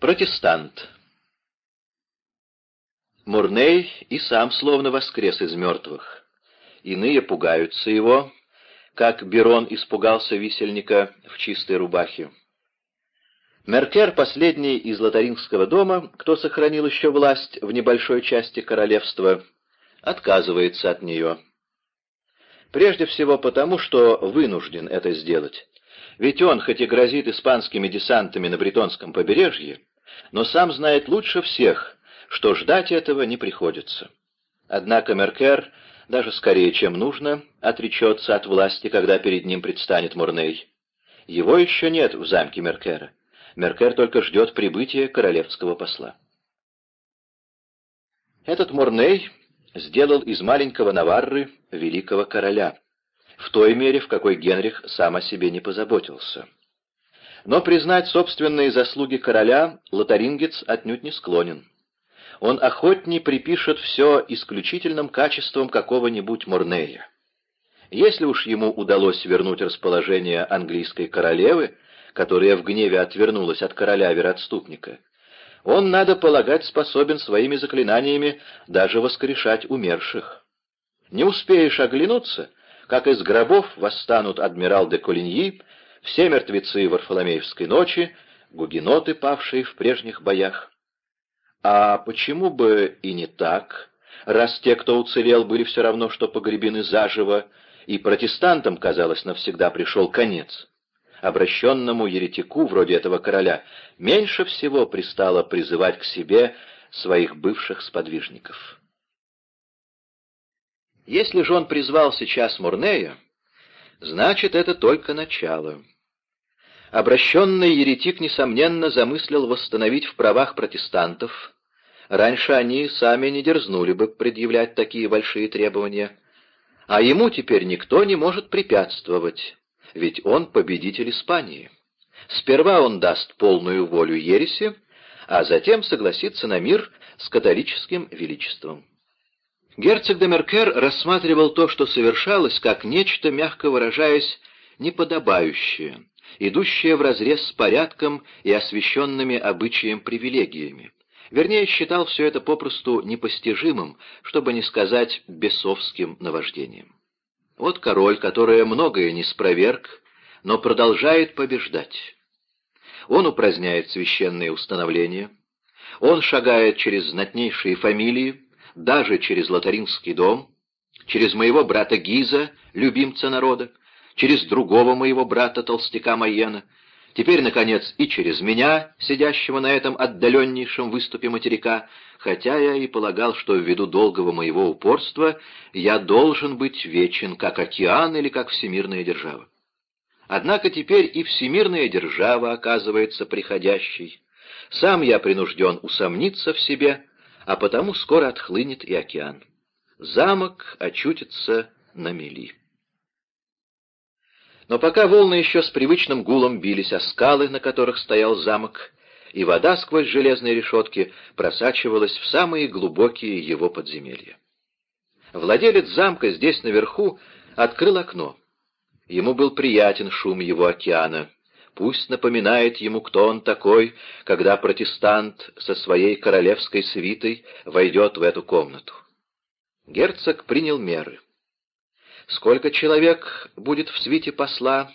Протестант. Мурней и сам словно воскрес из мертвых. Иные пугаются его, как Берон испугался висельника в чистой рубахе. Меркер, последний из лотарингского дома, кто сохранил еще власть в небольшой части королевства, отказывается от нее. Прежде всего потому, что вынужден это сделать. Ведь он, хоть и грозит испанскими десантами на Бретонском побережье, но сам знает лучше всех, что ждать этого не приходится. Однако Меркер, даже скорее, чем нужно, отречется от власти, когда перед ним предстанет Мурней. Его еще нет в замке Меркера. Меркер только ждет прибытия королевского посла. Этот Мурней сделал из маленького Наварры великого короля, в той мере, в какой Генрих сам о себе не позаботился. Но признать собственные заслуги короля лотарингец отнюдь не склонен. Он охотнее припишет все исключительным качеством какого-нибудь Мурнея. Если уж ему удалось вернуть расположение английской королевы, которая в гневе отвернулась от короля-вероотступника, он, надо полагать, способен своими заклинаниями даже воскрешать умерших. Не успеешь оглянуться, как из гробов восстанут адмирал де Колиньи все мертвецы Варфоломеевской ночи, гугеноты, павшие в прежних боях. А почему бы и не так, раз те, кто уцелел, были все равно, что погребены заживо, и протестантам, казалось, навсегда пришел конец? Обращенному еретику, вроде этого короля, меньше всего пристало призывать к себе своих бывших сподвижников. Если же он призвал сейчас Мурнея, Значит, это только начало. Обращенный еретик, несомненно, замыслил восстановить в правах протестантов. Раньше они сами не дерзнули бы предъявлять такие большие требования. А ему теперь никто не может препятствовать, ведь он победитель Испании. Сперва он даст полную волю ереси, а затем согласится на мир с католическим величеством. Герцог де Меркер рассматривал то, что совершалось, как нечто, мягко выражаясь, неподобающее, идущее вразрез с порядком и освященными обычаем привилегиями. Вернее, считал все это попросту непостижимым, чтобы не сказать бесовским наваждением. Вот король, который многое не спроверг, но продолжает побеждать. Он упраздняет священные установления, он шагает через знатнейшие фамилии, даже через Лотаринский дом, через моего брата Гиза, любимца народа, через другого моего брата, толстяка Майена, теперь, наконец, и через меня, сидящего на этом отдаленнейшем выступе материка, хотя я и полагал, что ввиду долгого моего упорства я должен быть вечен, как океан или как всемирная держава. Однако теперь и всемирная держава оказывается приходящей. Сам я принужден усомниться в себе, а потому скоро отхлынет и океан. Замок очутится на мели. Но пока волны еще с привычным гулом бились о скалы, на которых стоял замок, и вода сквозь железные решетки просачивалась в самые глубокие его подземелья. Владелец замка здесь наверху открыл окно. Ему был приятен шум его океана, Пусть напоминает ему, кто он такой, когда протестант со своей королевской свитой войдет в эту комнату. Герцог принял меры. Сколько человек будет в свите посла,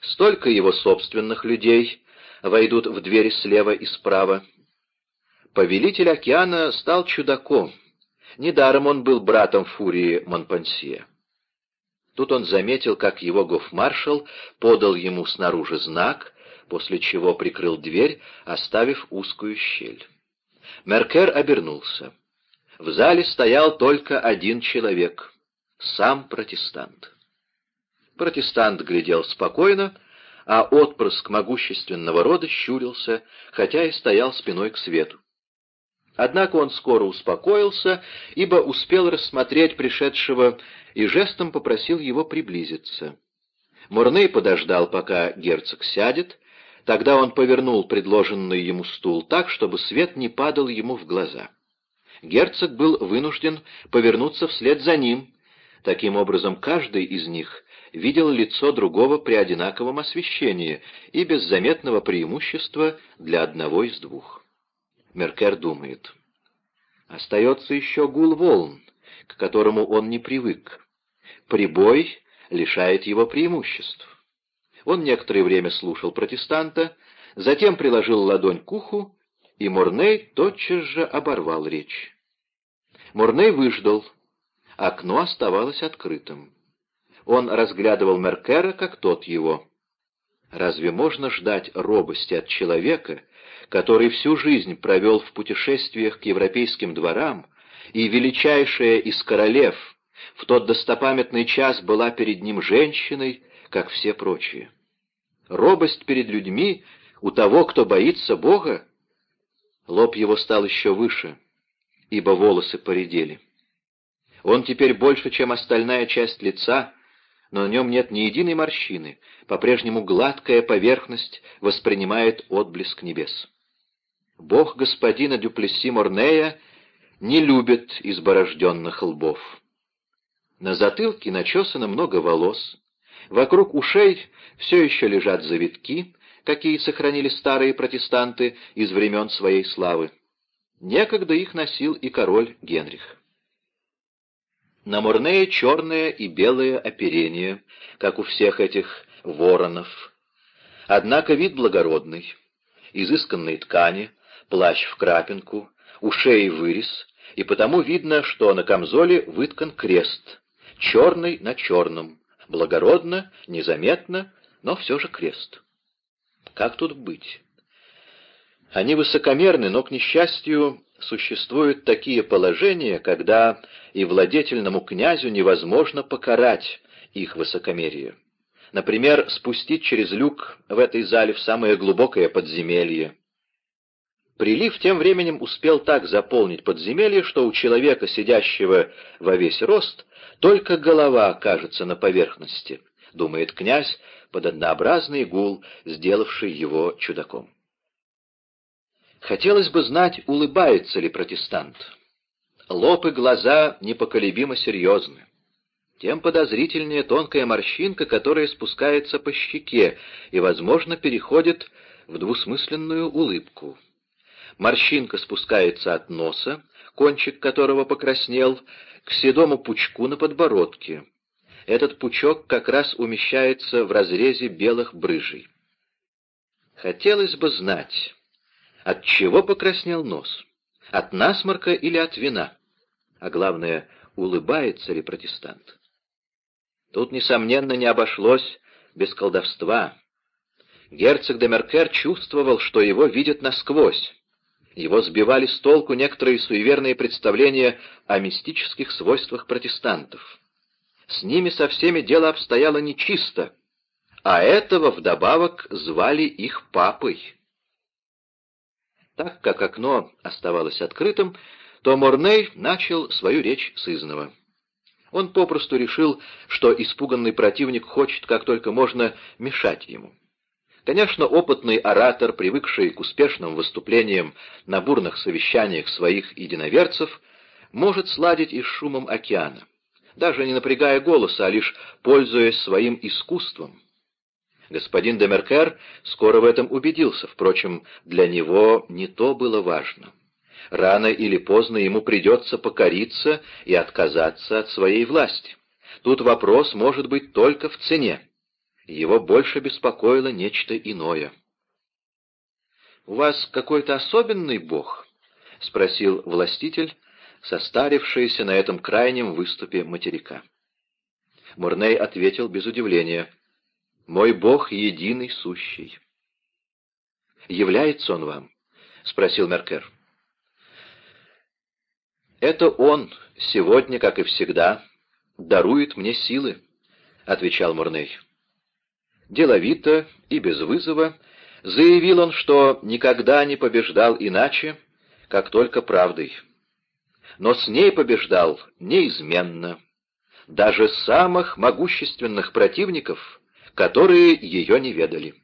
столько его собственных людей войдут в двери слева и справа. Повелитель океана стал чудаком. Недаром он был братом Фурии Монпансье. Тут он заметил, как его гофмаршал подал ему снаружи знак, после чего прикрыл дверь, оставив узкую щель. Меркер обернулся. В зале стоял только один человек — сам протестант. Протестант глядел спокойно, а отпрыск могущественного рода щурился, хотя и стоял спиной к свету. Однако он скоро успокоился, ибо успел рассмотреть пришедшего и жестом попросил его приблизиться. Мурней подождал, пока герцог сядет, тогда он повернул предложенный ему стул так, чтобы свет не падал ему в глаза. Герцог был вынужден повернуться вслед за ним. Таким образом, каждый из них видел лицо другого при одинаковом освещении и без заметного преимущества для одного из двух. Меркер думает. Остается еще гул волн, к которому он не привык. Прибой лишает его преимуществ. Он некоторое время слушал протестанта, затем приложил ладонь к уху, и Мурней тотчас же оборвал речь. Мурней выждал. Окно оставалось открытым. Он разглядывал Меркера, как тот его. Разве можно ждать робости от человека, который всю жизнь провел в путешествиях к европейским дворам, и величайшая из королев в тот достопамятный час была перед ним женщиной, как все прочие? Робость перед людьми у того, кто боится Бога? Лоб его стал еще выше, ибо волосы поредели. Он теперь больше, чем остальная часть лица, но на нем нет ни единой морщины, по-прежнему гладкая поверхность воспринимает отблеск небес. Бог господина Дюплесси Морнея не любит изборожденных лбов. На затылке начесано много волос, вокруг ушей все еще лежат завитки, какие сохранили старые протестанты из времен своей славы. Некогда их носил и король Генрих. На Мурнее черное и белое оперение, как у всех этих воронов. Однако вид благородный, изысканные ткани, плащ в крапинку, у вырез, и потому видно, что на камзоле выткан крест, черный на черном, благородно, незаметно, но все же крест. Как тут быть? Они высокомерны, но, к несчастью, существуют такие положения, когда и владетельному князю невозможно покарать их высокомерие. Например, спустить через люк в этой зале в самое глубокое подземелье. Прилив тем временем успел так заполнить подземелье, что у человека, сидящего во весь рост, только голова кажется на поверхности, думает князь под однообразный гул, сделавший его чудаком. Хотелось бы знать, улыбается ли протестант. Лоб и глаза непоколебимо серьезны. Тем подозрительнее тонкая морщинка, которая спускается по щеке и, возможно, переходит в двусмысленную улыбку. Морщинка спускается от носа, кончик которого покраснел, к седому пучку на подбородке. Этот пучок как раз умещается в разрезе белых брыжей. Хотелось бы знать, от чего покраснел нос? От насморка или от вина? А главное, улыбается ли протестант? Тут, несомненно, не обошлось без колдовства. Герцог де Меркер чувствовал, что его видят насквозь. Его сбивали с толку некоторые суеверные представления о мистических свойствах протестантов. С ними со всеми дело обстояло нечисто, а этого вдобавок звали их папой. Так как окно оставалось открытым, то Морней начал свою речь с изного. Он попросту решил, что испуганный противник хочет как только можно мешать ему. Конечно, опытный оратор, привыкший к успешным выступлениям на бурных совещаниях своих единоверцев, может сладить и с шумом океана, даже не напрягая голоса, а лишь пользуясь своим искусством. Господин Демеркер скоро в этом убедился, впрочем, для него не то было важно. Рано или поздно ему придется покориться и отказаться от своей власти. Тут вопрос может быть только в цене. Его больше беспокоило нечто иное. «У вас какой-то особенный бог?» — спросил властитель, состарившийся на этом крайнем выступе материка. Мурней ответил без удивления — мой Бог единый сущий. «Является он вам?» — спросил Меркер. «Это он сегодня, как и всегда, дарует мне силы», — отвечал Мурней. Деловито и без вызова заявил он, что никогда не побеждал иначе, как только правдой. Но с ней побеждал неизменно. Даже самых могущественных противников — которые ее не ведали.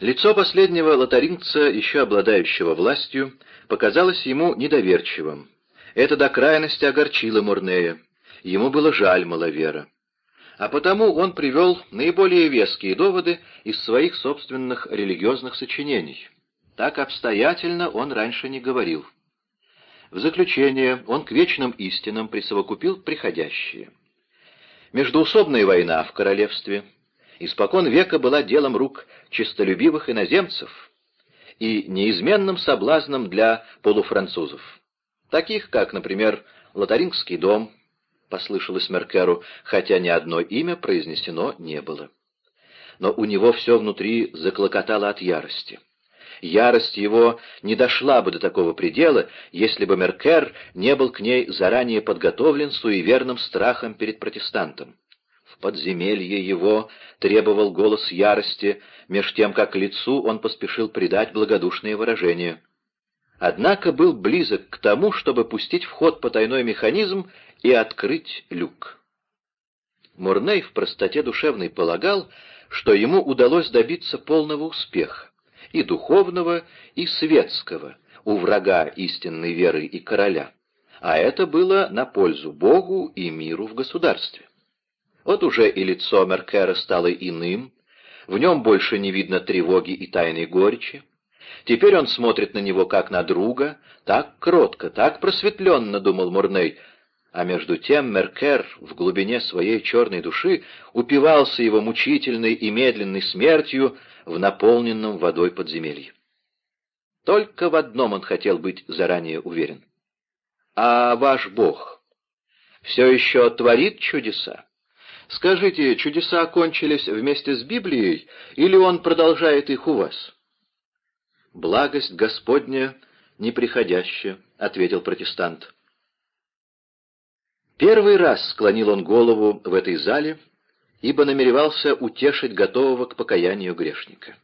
Лицо последнего лотарингца, еще обладающего властью, показалось ему недоверчивым. Это до крайности огорчило Мурнея. Ему было жаль маловера. а потому он привел наиболее веские доводы из своих собственных религиозных сочинений. Так обстоятельно он раньше не говорил. В заключение он к вечным истинам присовокупил приходящие. Междуусобная война в королевстве испокон века была делом рук честолюбивых иноземцев и неизменным соблазном для полуфранцузов, таких как, например, Лотарингский дом, послышалось Меркеру, хотя ни одно имя произнесено не было. Но у него все внутри заклокотало от ярости. Ярость его не дошла бы до такого предела, если бы Меркер не был к ней заранее подготовлен суеверным страхом перед протестантом. В подземелье его требовал голос ярости, меж тем, как лицу он поспешил придать благодушное выражение. Однако был близок к тому, чтобы пустить в ход потайной механизм и открыть люк. Мурней в простоте душевной полагал, что ему удалось добиться полного успеха и духовного, и светского, у врага истинной веры и короля, а это было на пользу Богу и миру в государстве. Вот уже и лицо Меркера стало иным, в нем больше не видно тревоги и тайной горечи. Теперь он смотрит на него как на друга, так кротко, так просветленно, думал Мурней, а между тем Меркер в глубине своей черной души упивался его мучительной и медленной смертью в наполненном водой подземелье. Только в одном он хотел быть заранее уверен. «А ваш Бог все еще творит чудеса? Скажите, чудеса окончились вместе с Библией, или он продолжает их у вас?» «Благость Господня неприходящая», — ответил протестант. Первый раз склонил он голову в этой зале, ибо намеревался утешить готового к покаянию грешника.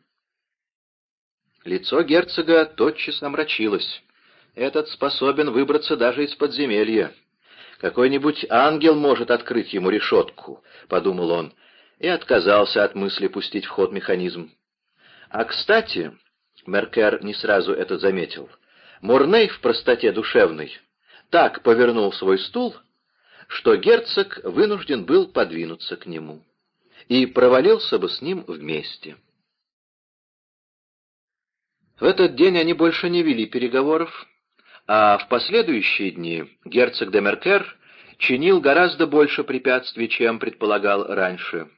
Лицо герцога тотчас омрачилось. Этот способен выбраться даже из подземелья. Какой-нибудь ангел может открыть ему решетку, — подумал он, и отказался от мысли пустить в ход механизм. А кстати, Меркер не сразу это заметил, Мурней в простоте душевной так повернул свой стул, что герцог вынужден был подвинуться к нему и провалился бы с ним вместе. В этот день они больше не вели переговоров, а в последующие дни герцог де Меркер чинил гораздо больше препятствий, чем предполагал раньше.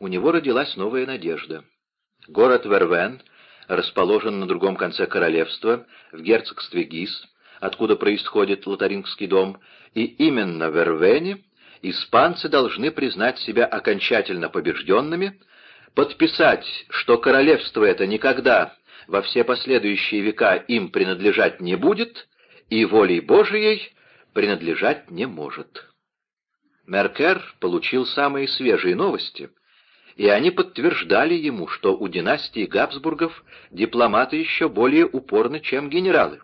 У него родилась новая надежда. Город Вервен расположен на другом конце королевства, в герцогстве Гис, откуда происходит Лотарингский дом, и именно в Эрвене испанцы должны признать себя окончательно побежденными, подписать, что королевство это никогда во все последующие века им принадлежать не будет и волей Божией принадлежать не может. Меркер получил самые свежие новости, и они подтверждали ему, что у династии Габсбургов дипломаты еще более упорны, чем генералы.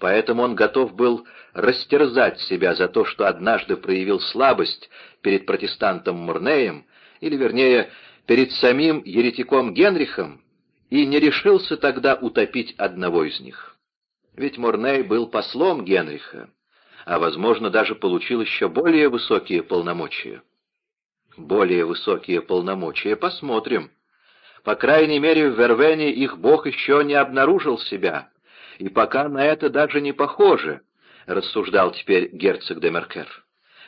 Поэтому он готов был растерзать себя за то, что однажды проявил слабость перед протестантом Мурнеем, или, вернее, перед самим еретиком Генрихом, и не решился тогда утопить одного из них. Ведь Мурней был послом Генриха, а, возможно, даже получил еще более высокие полномочия. Более высокие полномочия посмотрим. По крайней мере, в Вервене их бог еще не обнаружил себя, и пока на это даже не похоже, — рассуждал теперь герцог де Меркер.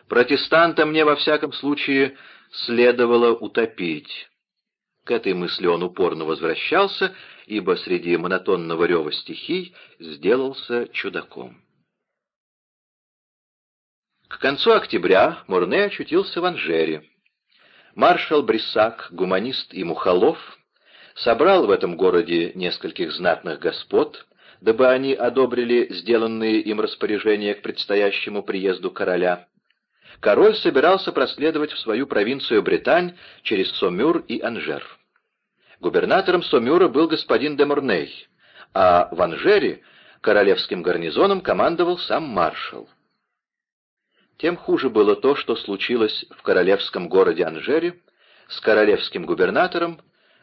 Протестанта мне во всяком случае следовало утопить. К этой мысли он упорно возвращался, ибо среди монотонного рева стихий сделался чудаком. К концу октября Мурне очутился в Анжере. Маршал Брисак, гуманист и Мухолов, собрал в этом городе нескольких знатных господ, дабы они одобрили сделанные им распоряжения к предстоящему приезду короля. Король собирался проследовать в свою провинцию Британь через Сомюр и Анжер. Губернатором Сомюра был господин де Морней, а в Анжере королевским гарнизоном командовал сам маршал. Тем хуже было то, что случилось в королевском городе Анжере с королевским губернатором,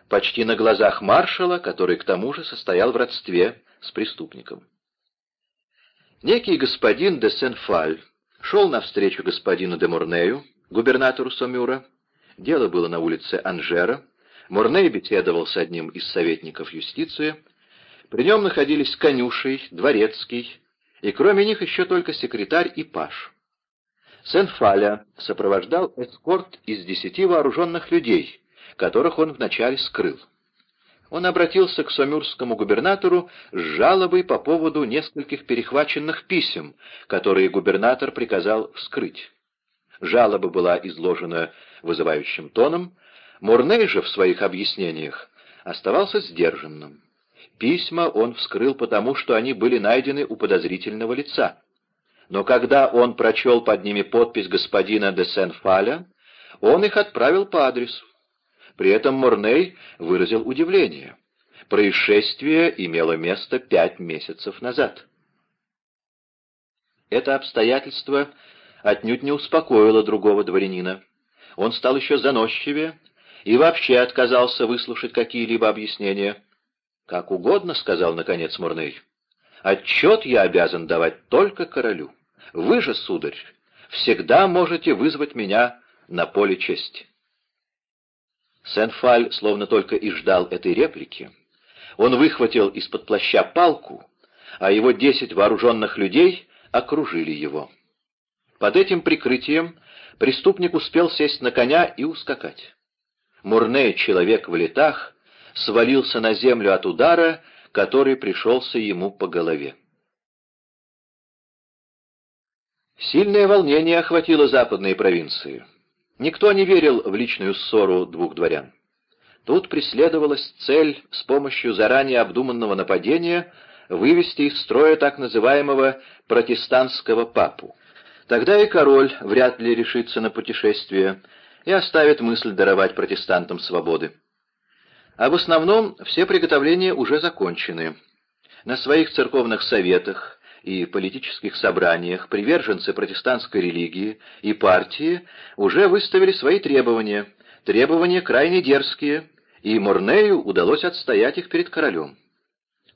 почти на глазах маршала, который к тому же состоял в родстве с преступником. Некий господин де Сен-Фаль шел навстречу господину де Мурнею, губернатору Сомюра. Дело было на улице Анжера. Мурней беседовал с одним из советников юстиции. При нем находились конюшей, дворецкий, и кроме них еще только секретарь и паш. Сен-Фаля сопровождал эскорт из десяти вооруженных людей, которых он вначале скрыл. Он обратился к сомюрскому губернатору с жалобой по поводу нескольких перехваченных писем, которые губернатор приказал вскрыть. Жалоба была изложена вызывающим тоном, Мурней же в своих объяснениях оставался сдержанным. Письма он вскрыл потому, что они были найдены у подозрительного лица. Но когда он прочел под ними подпись господина де Сен-Фаля, он их отправил по адресу. При этом Мурней выразил удивление. Происшествие имело место пять месяцев назад. Это обстоятельство отнюдь не успокоило другого дворянина. Он стал еще заносчивее и вообще отказался выслушать какие-либо объяснения. «Как угодно», — сказал наконец Мурней. «Отчет я обязан давать только королю. Вы же, сударь, всегда можете вызвать меня на поле чести». Сен-Фаль словно только и ждал этой реплики. Он выхватил из-под плаща палку, а его десять вооруженных людей окружили его. Под этим прикрытием преступник успел сесть на коня и ускакать. Мурней, человек в летах, свалился на землю от удара, который пришелся ему по голове. Сильное волнение охватило западные провинции. Никто не верил в личную ссору двух дворян. Тут преследовалась цель с помощью заранее обдуманного нападения вывести из строя так называемого протестантского папу. Тогда и король вряд ли решится на путешествие и оставит мысль даровать протестантам свободы. А в основном все приготовления уже закончены. На своих церковных советах и политических собраниях приверженцы протестантской религии и партии уже выставили свои требования, требования крайне дерзкие, и Морнею удалось отстоять их перед королем.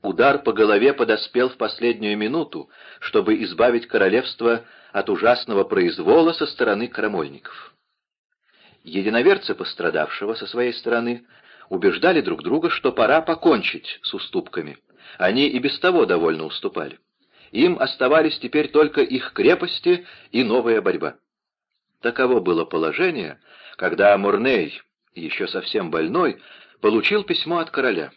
Удар по голове подоспел в последнюю минуту, чтобы избавить королевство от ужасного произвола со стороны крамольников. Единоверцы пострадавшего со своей стороны убеждали друг друга, что пора покончить с уступками. Они и без того довольно уступали. Им оставались теперь только их крепости и новая борьба. Таково было положение, когда Мурней, еще совсем больной, получил письмо от короля.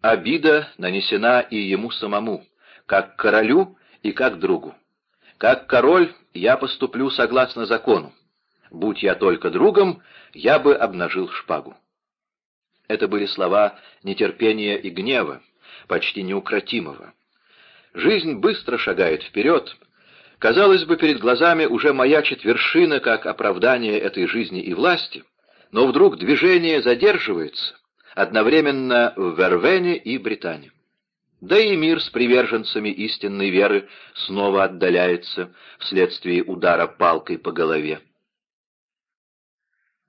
Обида нанесена и ему самому, как королю и как другу. Как король я поступлю согласно закону. Будь я только другом, я бы обнажил шпагу. Это были слова нетерпения и гнева, почти неукротимого. Жизнь быстро шагает вперед. Казалось бы, перед глазами уже маячит вершина, как оправдание этой жизни и власти, но вдруг движение задерживается, одновременно в Вервене и Британии. Да и мир с приверженцами истинной веры снова отдаляется вследствие удара палкой по голове.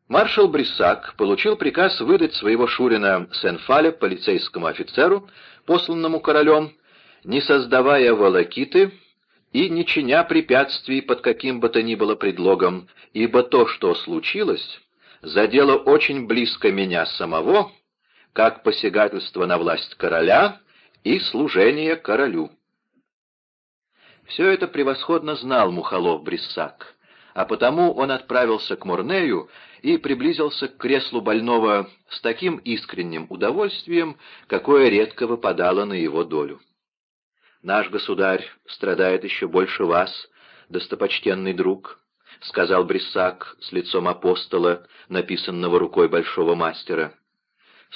Маршал Бриссак получил приказ выдать своего шурина Сен-Фаля полицейскому офицеру, посланному королем, не создавая волокиты и не чиня препятствий под каким бы то ни было предлогом, ибо то, что случилось, задело очень близко меня самого, как посягательство на власть короля и служение королю. Все это превосходно знал Мухолов-Бриссак, а потому он отправился к Мурнею и приблизился к креслу больного с таким искренним удовольствием, какое редко выпадало на его долю. «Наш государь страдает еще больше вас, достопочтенный друг», — сказал Бриссак с лицом апостола, написанного рукой большого мастера.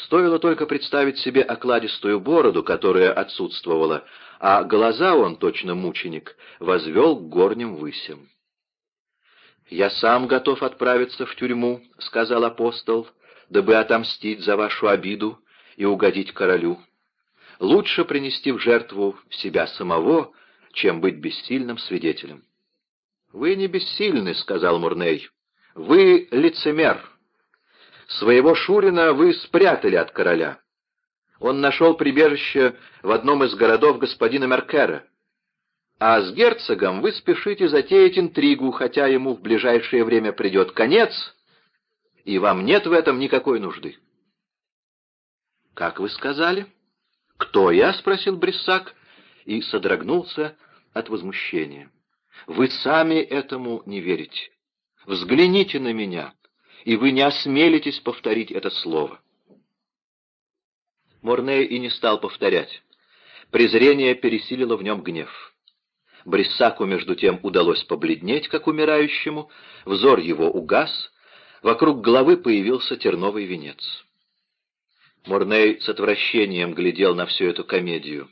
Стоило только представить себе окладистую бороду, которая отсутствовала, а глаза он, точно мученик, возвел к горним высям. «Я сам готов отправиться в тюрьму», — сказал апостол, — «дабы отомстить за вашу обиду и угодить королю. Лучше принести в жертву себя самого, чем быть бессильным свидетелем. «Вы не бессильны», — сказал Мурней. «Вы лицемер. Своего Шурина вы спрятали от короля. Он нашел прибежище в одном из городов господина Меркера. А с герцогом вы спешите затеять интригу, хотя ему в ближайшее время придет конец, и вам нет в этом никакой нужды. «Как вы сказали?» «Кто я?» — спросил Бриссак и содрогнулся от возмущения. «Вы сами этому не верите. Взгляните на меня, и вы не осмелитесь повторить это слово». Морней и не стал повторять. Презрение пересилило в нем гнев. Бриссаку, между тем, удалось побледнеть, как умирающему, взор его угас, вокруг головы появился терновый венец. Морней с отвращением глядел на всю эту комедию.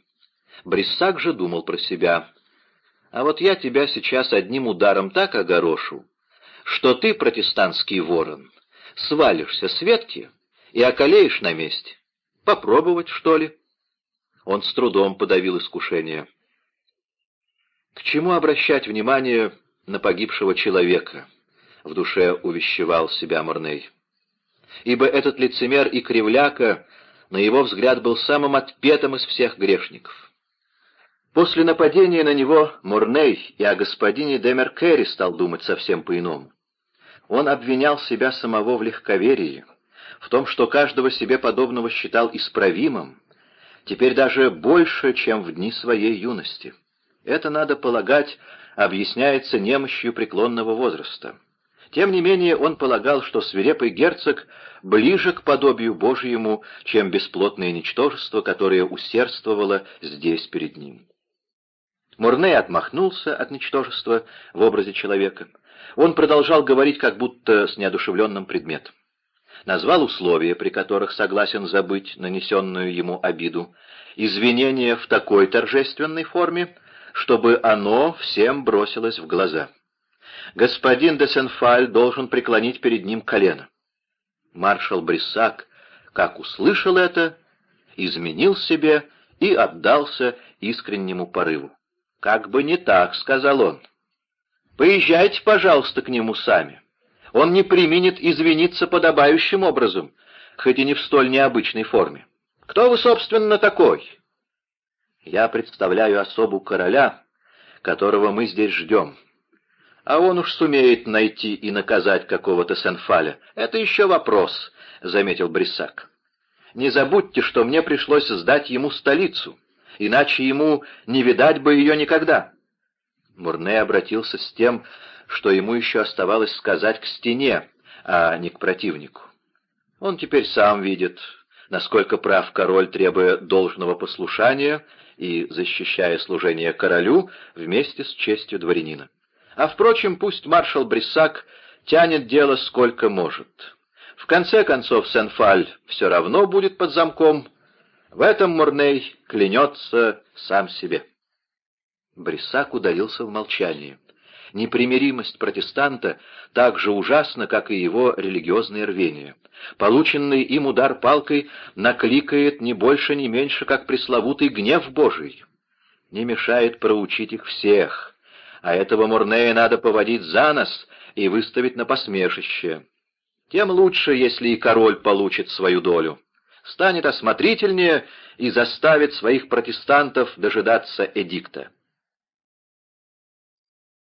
Бриссак же думал про себя. «А вот я тебя сейчас одним ударом так огорошу, что ты, протестантский ворон, свалишься с ветки и околеешь на месте. Попробовать, что ли?» Он с трудом подавил искушение. «К чему обращать внимание на погибшего человека?» — в душе увещевал себя Морней ибо этот лицемер и кривляка, на его взгляд, был самым отпетым из всех грешников. После нападения на него Мурней и о господине Демеркере стал думать совсем по-иному. Он обвинял себя самого в легковерии, в том, что каждого себе подобного считал исправимым, теперь даже больше, чем в дни своей юности. Это, надо полагать, объясняется немощью преклонного возраста. Тем не менее он полагал, что свирепый герцог ближе к подобию Божьему, чем бесплотное ничтожество, которое усердствовало здесь перед ним. Мурней отмахнулся от ничтожества в образе человека. Он продолжал говорить как будто с неодушевленным предметом. Назвал условия, при которых согласен забыть нанесенную ему обиду, извинение в такой торжественной форме, чтобы оно всем бросилось в глаза господин де Сенфаль должен преклонить перед ним колено. Маршал Бриссак, как услышал это, изменил себе и отдался искреннему порыву. «Как бы не так», — сказал он. «Поезжайте, пожалуйста, к нему сами. Он не применит извиниться подобающим образом, хоть и не в столь необычной форме. Кто вы, собственно, такой?» «Я представляю особу короля, которого мы здесь ждем», а он уж сумеет найти и наказать какого-то Сенфаля. Это еще вопрос, — заметил Брисак. Не забудьте, что мне пришлось сдать ему столицу, иначе ему не видать бы ее никогда. Мурне обратился с тем, что ему еще оставалось сказать к стене, а не к противнику. Он теперь сам видит, насколько прав король, требуя должного послушания и защищая служение королю вместе с честью дворянина. А, впрочем, пусть маршал Бриссак тянет дело сколько может. В конце концов, Сен-Фаль все равно будет под замком. В этом Мурней клянется сам себе. Бриссак удалился в молчании. Непримиримость протестанта так же ужасна, как и его религиозное рвение. Полученный им удар палкой накликает не больше, не меньше, как пресловутый гнев Божий. Не мешает проучить их всех, а этого Мурнея надо поводить за нос и выставить на посмешище. Тем лучше, если и король получит свою долю, станет осмотрительнее и заставит своих протестантов дожидаться эдикта.